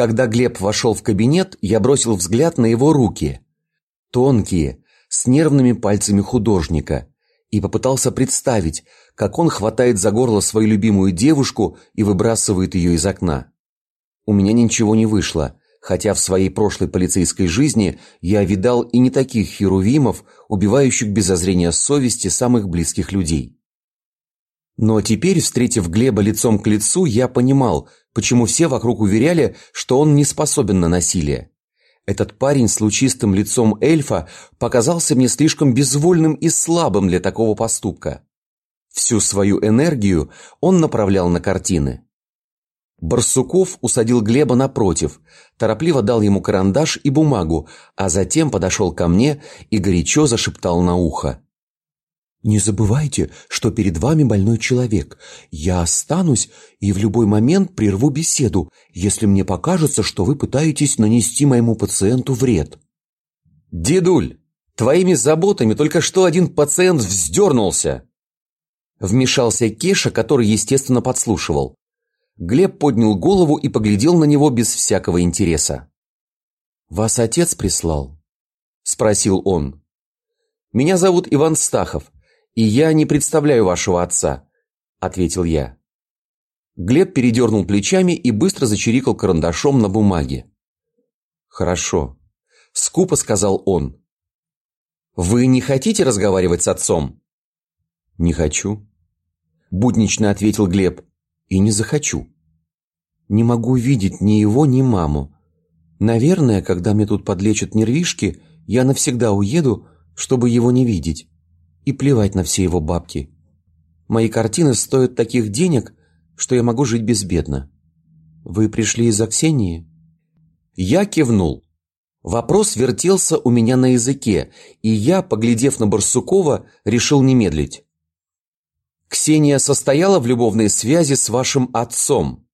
Когда Глеб вошел в кабинет, я бросил взгляд на его руки. Тонкие, с нервными пальцами художника. И попытался представить, как он хватает за горло свою любимую девушку и выбрасывает ее из окна. У меня ничего не вышло, хотя в своей прошлой полицейской жизни я видал и не таких херувимов, убивающих без зазрения совести самых близких людей. Но теперь, встретив Глеба лицом к лицу, я понимал, почему все вокруг уверяли, что он не способен на насилие. Этот парень с лучистым лицом эльфа показался мне слишком безвольным и слабым для такого поступка. Всю свою энергию он направлял на картины. Барсуков усадил Глеба напротив, торопливо дал ему карандаш и бумагу, а затем подошел ко мне и горячо зашептал на ухо. Не забывайте, что перед вами больной человек. Я останусь и в любой момент прерву беседу, если мне покажется, что вы пытаетесь нанести моему пациенту вред. Дедуль, твоими заботами только что один пациент вздернулся. Вмешался Кеша, который, естественно, подслушивал. Глеб поднял голову и поглядел на него без всякого интереса. «Вас отец прислал?» – спросил он. «Меня зовут Иван Стахов и я не представляю вашего отца», – ответил я. Глеб передернул плечами и быстро зачирикал карандашом на бумаге. «Хорошо», – скупо сказал он. «Вы не хотите разговаривать с отцом?» «Не хочу», – буднично ответил Глеб. «И не захочу. Не могу видеть ни его, ни маму. Наверное, когда мне тут подлечат нервишки, я навсегда уеду, чтобы его не видеть. И плевать на все его бабки. Мои картины стоят таких денег, что я могу жить безбедно. Вы пришли из-за? Я кивнул. Вопрос вертелся у меня на языке, и я, поглядев на Барсукова, решил не медлить. Ксения состояла в любовной связи с вашим отцом.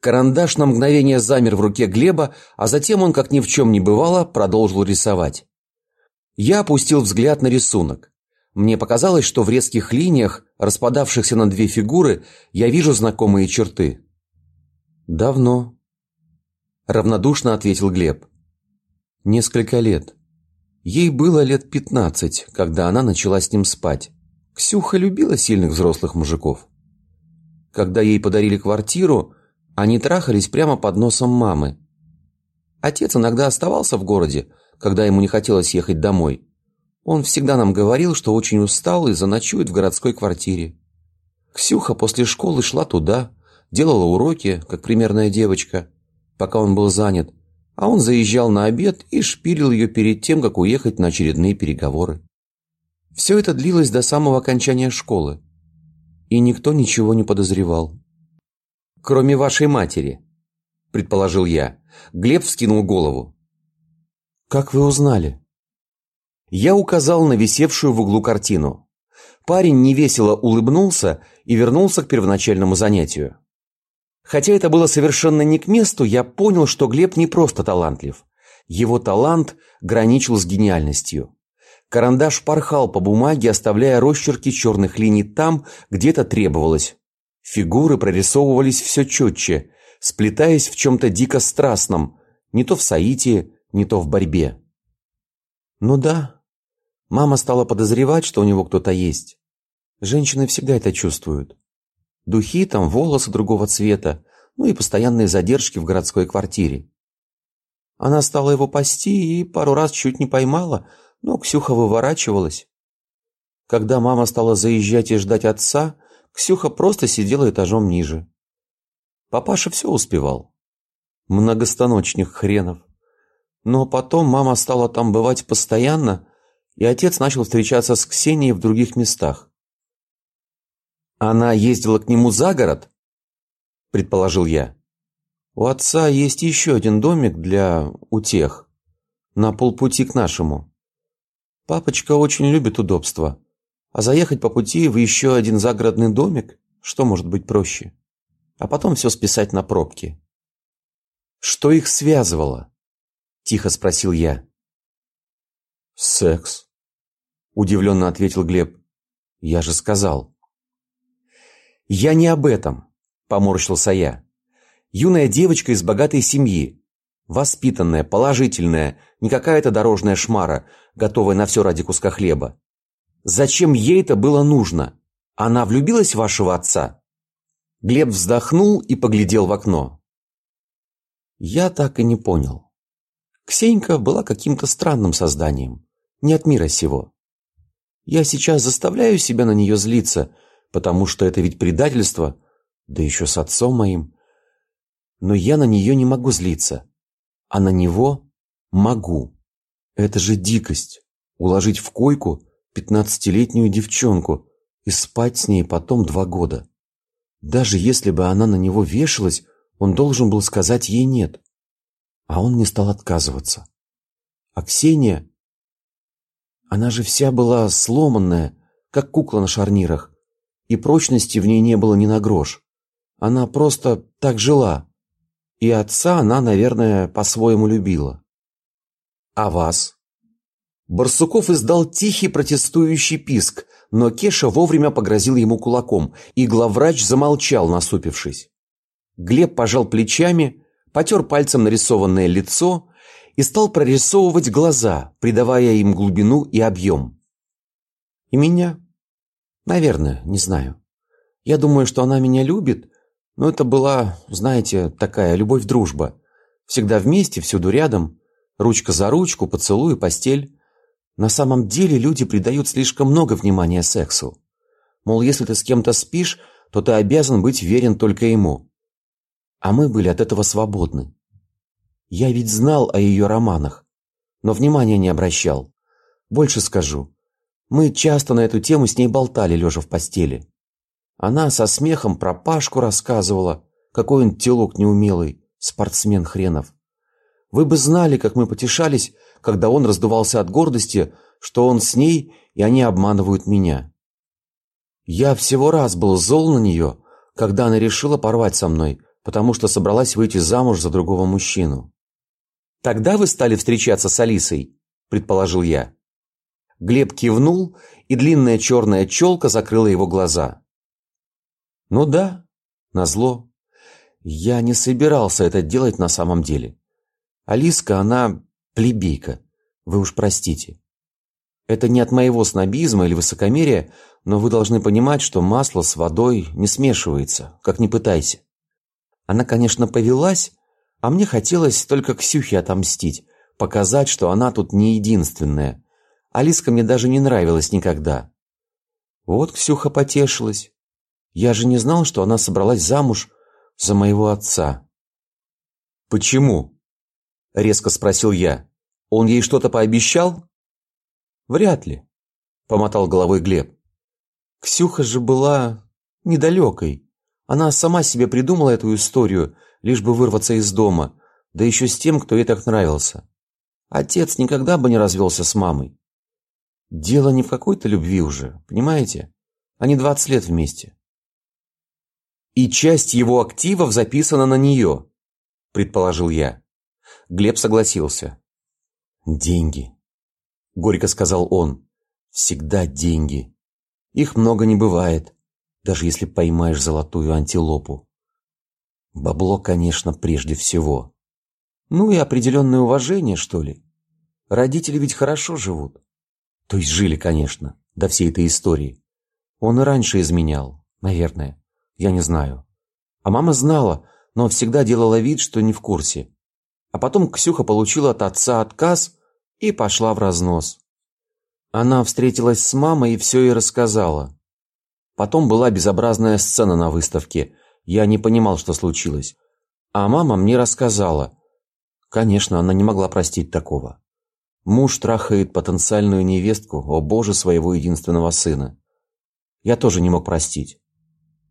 Карандаш на мгновение замер в руке Глеба, а затем он, как ни в чем не бывало, продолжил рисовать. Я опустил взгляд на рисунок. Мне показалось, что в резких линиях, распадавшихся на две фигуры, я вижу знакомые черты. «Давно», – равнодушно ответил Глеб. «Несколько лет. Ей было лет пятнадцать, когда она начала с ним спать. Ксюха любила сильных взрослых мужиков. Когда ей подарили квартиру, они трахались прямо под носом мамы. Отец иногда оставался в городе, когда ему не хотелось ехать домой. Он всегда нам говорил, что очень устал и заночует в городской квартире. Ксюха после школы шла туда, делала уроки, как примерная девочка, пока он был занят, а он заезжал на обед и шпилил ее перед тем, как уехать на очередные переговоры. Все это длилось до самого окончания школы, и никто ничего не подозревал. «Кроме вашей матери», – предположил я. Глеб вскинул голову. «Как вы узнали?» Я указал на висевшую в углу картину. Парень невесело улыбнулся и вернулся к первоначальному занятию. Хотя это было совершенно не к месту, я понял, что Глеб не просто талантлив. Его талант граничил с гениальностью. Карандаш порхал по бумаге, оставляя росчерки черных линий там, где это требовалось. Фигуры прорисовывались все четче, сплетаясь в чем-то дико страстном, не то в соитии, не то в борьбе. Ну да, мама стала подозревать, что у него кто-то есть. Женщины всегда это чувствуют. Духи там, волосы другого цвета, ну и постоянные задержки в городской квартире. Она стала его пасти и пару раз чуть не поймала, но Ксюха выворачивалась. Когда мама стала заезжать и ждать отца, Ксюха просто сидела этажом ниже. Папаша все успевал. Многостаночник хренов. Но потом мама стала там бывать постоянно, и отец начал встречаться с Ксенией в других местах. Она ездила к нему за город? предположил я. У отца есть еще один домик для утех на полпути к нашему. Папочка очень любит удобства, а заехать по пути в еще один загородный домик, что может быть проще? А потом все списать на пробки. Что их связывало? Тихо спросил я. «Секс», – удивленно ответил Глеб. «Я же сказал». «Я не об этом», – поморщился я. Юная девочка из богатой семьи, воспитанная, положительная, не какая-то дорожная шмара, готовая на все ради куска хлеба. Зачем ей это было нужно? Она влюбилась в вашего отца? Глеб вздохнул и поглядел в окно. Я так и не понял. Ксенька была каким-то странным созданием, не от мира сего. Я сейчас заставляю себя на нее злиться, потому что это ведь предательство, да еще с отцом моим. Но я на нее не могу злиться, а на него могу. Это же дикость уложить в койку пятнадцатилетнюю девчонку и спать с ней потом два года. Даже если бы она на него вешалась, он должен был сказать ей нет. А он не стал отказываться. А Ксения... Она же вся была сломанная, как кукла на шарнирах, и прочности в ней не было ни на грош. Она просто так жила. И отца она, наверное, по-своему любила. А вас? Барсуков издал тихий протестующий писк, но Кеша вовремя погрозил ему кулаком, и главврач замолчал, насупившись. Глеб пожал плечами, потер пальцем нарисованное лицо и стал прорисовывать глаза, придавая им глубину и объем. И меня? Наверное, не знаю. Я думаю, что она меня любит, но это была, знаете, такая любовь-дружба. Всегда вместе, всюду рядом, ручка за ручку, поцелуй, постель. На самом деле люди придают слишком много внимания сексу. Мол, если ты с кем-то спишь, то ты обязан быть верен только ему. А мы были от этого свободны. Я ведь знал о ее романах, но внимания не обращал. Больше скажу. Мы часто на эту тему с ней болтали, лежа в постели. Она со смехом про Пашку рассказывала, какой он телок неумелый, спортсмен хренов. Вы бы знали, как мы потешались, когда он раздувался от гордости, что он с ней, и они обманывают меня. Я всего раз был зол на нее, когда она решила порвать со мной, потому что собралась выйти замуж за другого мужчину. Тогда вы стали встречаться с Алисой, предположил я. Глеб кивнул, и длинная черная челка закрыла его глаза. Ну да, назло. Я не собирался это делать на самом деле. Алиска, она плебейка. Вы уж простите. Это не от моего снобизма или высокомерия, но вы должны понимать, что масло с водой не смешивается, как ни пытайся. Она, конечно, повелась, а мне хотелось только Ксюхе отомстить, показать, что она тут не единственная. Алиска мне даже не нравилась никогда. Вот Ксюха потешилась. Я же не знал, что она собралась замуж за моего отца. Почему? резко спросил я. Он ей что-то пообещал? Вряд ли, помотал головой Глеб. Ксюха же была недалекой. Она сама себе придумала эту историю, лишь бы вырваться из дома, да еще с тем, кто ей так нравился. Отец никогда бы не развелся с мамой. Дело не в какой-то любви уже, понимаете? Они двадцать лет вместе. И часть его активов записана на нее, предположил я. Глеб согласился. Деньги, горько сказал он. Всегда деньги. Их много не бывает, даже если поймаешь золотую антилопу. Бабло, конечно, прежде всего. Ну и определенное уважение, что ли. Родители ведь хорошо живут. То есть жили, конечно, до всей этой истории. Он и раньше изменял, наверное. Я не знаю. А мама знала, но всегда делала вид, что не в курсе. А потом Ксюха получила от отца отказ и пошла в разнос. Она встретилась с мамой и все ей рассказала. Потом была безобразная сцена на выставке. Я не понимал, что случилось. А мама мне рассказала. Конечно, она не могла простить такого. Муж трахает потенциальную невестку, о боже, своего единственного сына. Я тоже не мог простить.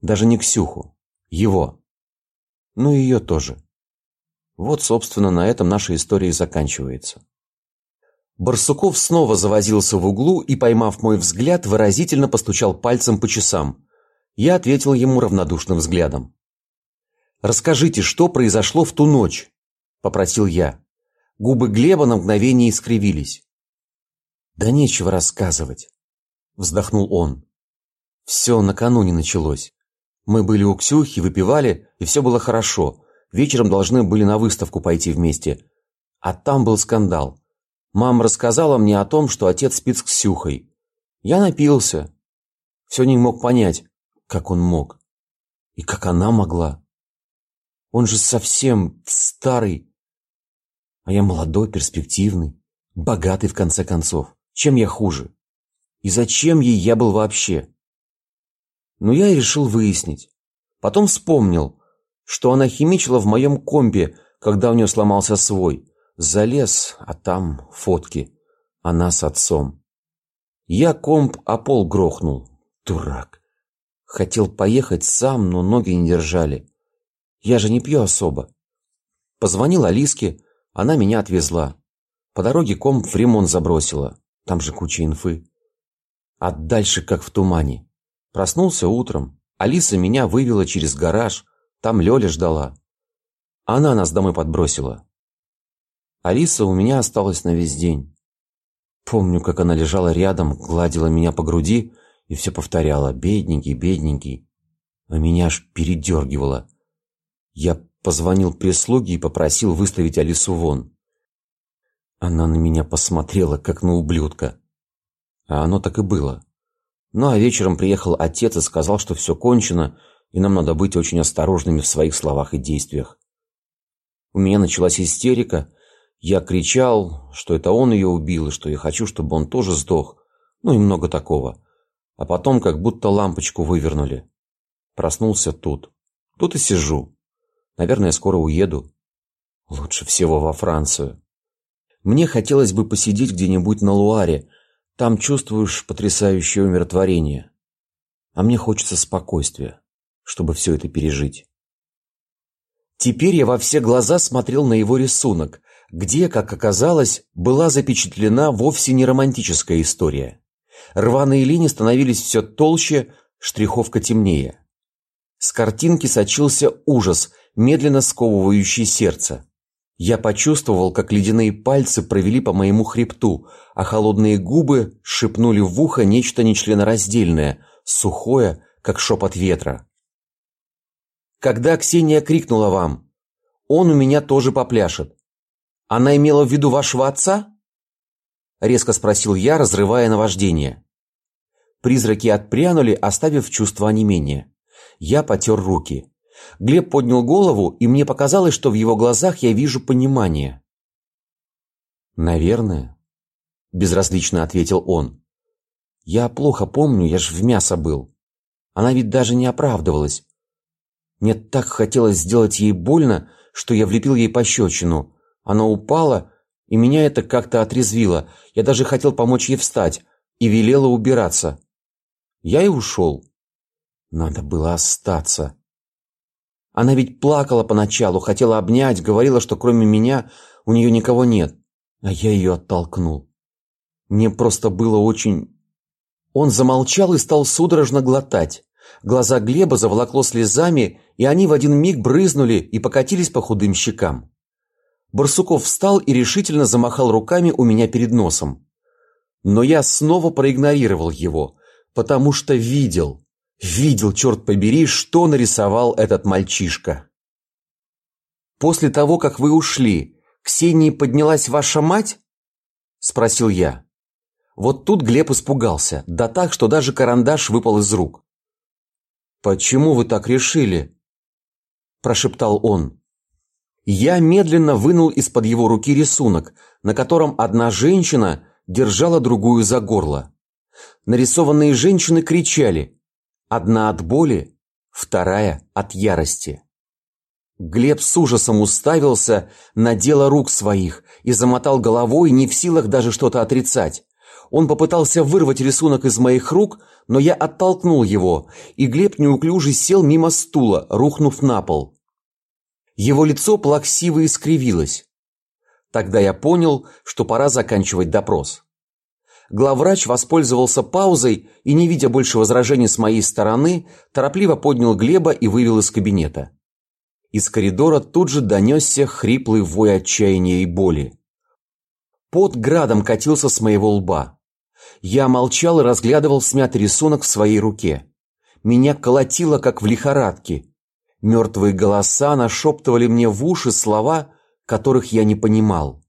Даже не Ксюху, его. Ну и ее тоже. Вот, собственно, на этом наша история и заканчивается. Барсуков снова завозился в углу и, поймав мой взгляд, выразительно постучал пальцем по часам. Я ответил ему равнодушным взглядом. Расскажите, что произошло в ту ночь, попросил я. Губы Глеба на мгновение искривились. Да нечего рассказывать, вздохнул он. Все накануне началось. Мы были у Ксюхи, выпивали, и все было хорошо. Вечером должны были на выставку пойти вместе. А там был скандал. Мама рассказала мне о том, что отец спит с Ксюхой. Я напился. Все не мог понять, как он мог. И как она могла. Он же совсем старый. А я молодой, перспективный, богатый в конце концов. Чем я хуже? И зачем ей я был вообще? Но я и решил выяснить. Потом вспомнил, что она химичила в моем компе, когда у нее сломался свой. Залез, а там фотки. Она с отцом. Я комп о пол грохнул. Дурак. Хотел поехать сам, но ноги не держали. Я же не пью особо. Позвонил Алиске, она меня отвезла. По дороге комп в ремонт забросила. Там же куча инфы. А дальше как в тумане. Проснулся утром. Алиса меня вывела через гараж. Там Лёля ждала. Она нас домой подбросила. Алиса у меня осталась на весь день. Помню, как она лежала рядом, гладила меня по груди и все повторяла «бедненький, бедненький». А меня аж передергивало. Я позвонил прислуге и попросил выставить Алису вон. Она на меня посмотрела, как на ублюдка. А оно так и было. Ну а вечером приехал отец и сказал, что все кончено, и нам надо быть очень осторожными в своих словах и действиях. У меня началась истерика. Я кричал, что это он ее убил, и что я хочу, чтобы он тоже сдох. Ну и много такого. А потом как будто лампочку вывернули. Проснулся тут. Тут и сижу. Наверное, скоро уеду. Лучше всего во Францию. Мне хотелось бы посидеть где-нибудь на Луаре. Там чувствуешь потрясающее умиротворение. А мне хочется спокойствия чтобы все это пережить. Теперь я во все глаза смотрел на его рисунок, где, как оказалось, была запечатлена вовсе не романтическая история. Рваные линии становились все толще, штриховка темнее. С картинки сочился ужас, медленно сковывающий сердце. Я почувствовал, как ледяные пальцы провели по моему хребту, а холодные губы шепнули в ухо нечто нечленораздельное, сухое, как шепот ветра. Когда Ксения крикнула вам: "Он у меня тоже попляшет". Она имела в виду вашего отца? резко спросил я, разрывая наваждение. Призраки отпрянули, оставив чувство онемения. Я потер руки. Глеб поднял голову, и мне показалось, что в его глазах я вижу понимание. Наверное, безразлично ответил он. Я плохо помню, я ж в мясо был. Она ведь даже не оправдывалась. Мне так хотелось сделать ей больно, что я влепил ей пощечину. Она упала, и меня это как-то отрезвило. Я даже хотел помочь ей встать и велела убираться. Я и ушел. Надо было остаться. Она ведь плакала поначалу, хотела обнять, говорила, что кроме меня у нее никого нет. А я ее оттолкнул. Мне просто было очень... Он замолчал и стал судорожно глотать. Глаза Глеба заволокло слезами, и они в один миг брызнули и покатились по худым щекам. Барсуков встал и решительно замахал руками у меня перед носом. Но я снова проигнорировал его, потому что видел, видел, черт побери, что нарисовал этот мальчишка. После того, как вы ушли, Ксении поднялась ваша мать? спросил я. Вот тут Глеб испугался, да так, что даже карандаш выпал из рук. Почему вы так решили? прошептал он. Я медленно вынул из-под его руки рисунок, на котором одна женщина держала другую за горло. Нарисованные женщины кричали: одна от боли, вторая от ярости. Глеб с ужасом уставился на дело рук своих и замотал головой, не в силах даже что-то отрицать. Он попытался вырвать рисунок из моих рук, но я оттолкнул его, и Глеб неуклюже сел мимо стула, рухнув на пол. Его лицо плаксиво искривилось. Тогда я понял, что пора заканчивать допрос. Главврач воспользовался паузой и, не видя больше возражений с моей стороны, торопливо поднял Глеба и вывел из кабинета. Из коридора тут же донесся хриплый вой отчаяния и боли. Под градом катился с моего лба. Я молчал и разглядывал смятый рисунок в своей руке. Меня колотило, как в лихорадке. Мертвые голоса нашептывали мне в уши слова, которых я не понимал.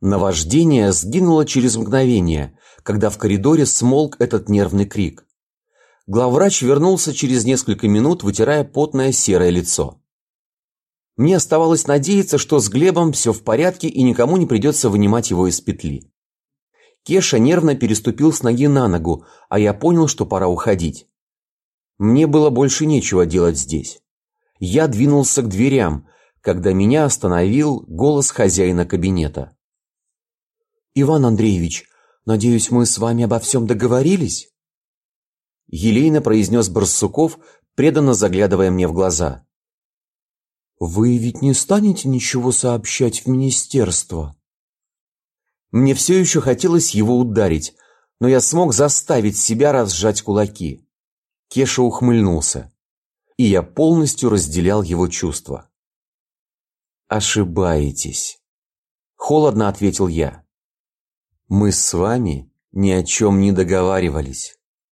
Наваждение сгинуло через мгновение, когда в коридоре смолк этот нервный крик. Главврач вернулся через несколько минут, вытирая потное серое лицо. Мне оставалось надеяться, что с Глебом все в порядке и никому не придется вынимать его из петли. Кеша нервно переступил с ноги на ногу, а я понял, что пора уходить. Мне было больше нечего делать здесь. Я двинулся к дверям, когда меня остановил голос хозяина кабинета. Иван Андреевич, надеюсь, мы с вами обо всем договорились? елейно произнес Барсуков, преданно заглядывая мне в глаза. Вы ведь не станете ничего сообщать в министерство? Мне все еще хотелось его ударить, но я смог заставить себя разжать кулаки. Кеша ухмыльнулся, и я полностью разделял его чувства. Ошибаетесь, холодно ответил я. Мы с вами ни о чем не договаривались.